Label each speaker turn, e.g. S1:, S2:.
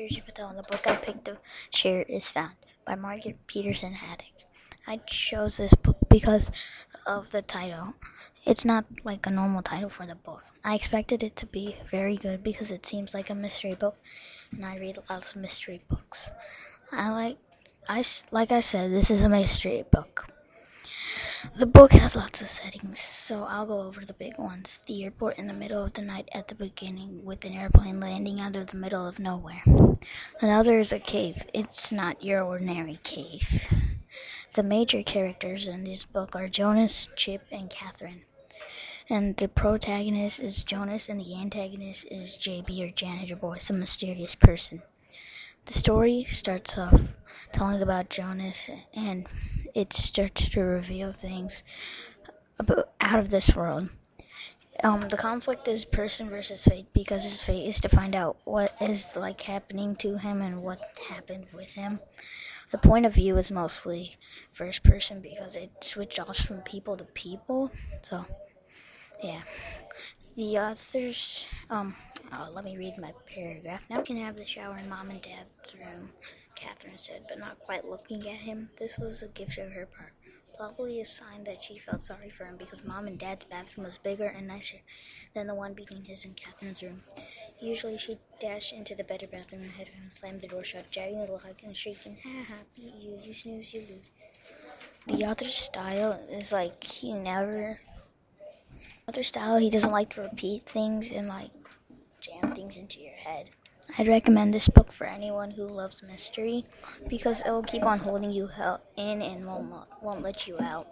S1: Birju Patel, and the book I picked to share is Found by Margaret Peterson Haddix. I chose this book because of the title. It's not like a normal title for the book. I expected it to be very good because it seems like a mystery book, and I read lots of mystery books. I like, I like I said, this is a mystery book. The book has lots of settings, so I'll go over the big ones. The airport in the middle of the night at the beginning, with an airplane landing out of the middle of nowhere. Another is a cave. It's not your ordinary cave. The major characters in this book are Jonas, Chip, and Katherine. And the protagonist is Jonas, and the antagonist is JB or Janitor Boy, some mysterious person. The story starts off telling about Jonas, and it starts to reveal things about, out of this world. Um, the conflict is person versus fate because his fate is to find out what is like happening to him and what happened with him. The point of view is mostly first person because it switches from people to people. So, yeah. The authors, um, oh, let me read my paragraph. Now we can have the shower in mom and dad's room, Katherine said, but not quite looking at him. This was a gift of her part. Probably a sign that she felt sorry for him because mom and dad's bathroom was bigger and nicer than the one between his and Katherine's room. Usually she'd dash into the better bathroom ahead of him slam the door shut, dragging the lock and shrieking, ha ha, you, you snooze, you lose. The author's style is like he never other style he doesn't like to repeat things and like jam things into your head. I'd recommend this book for anyone who loves mystery because it will keep on holding you in and won't, won't let you out.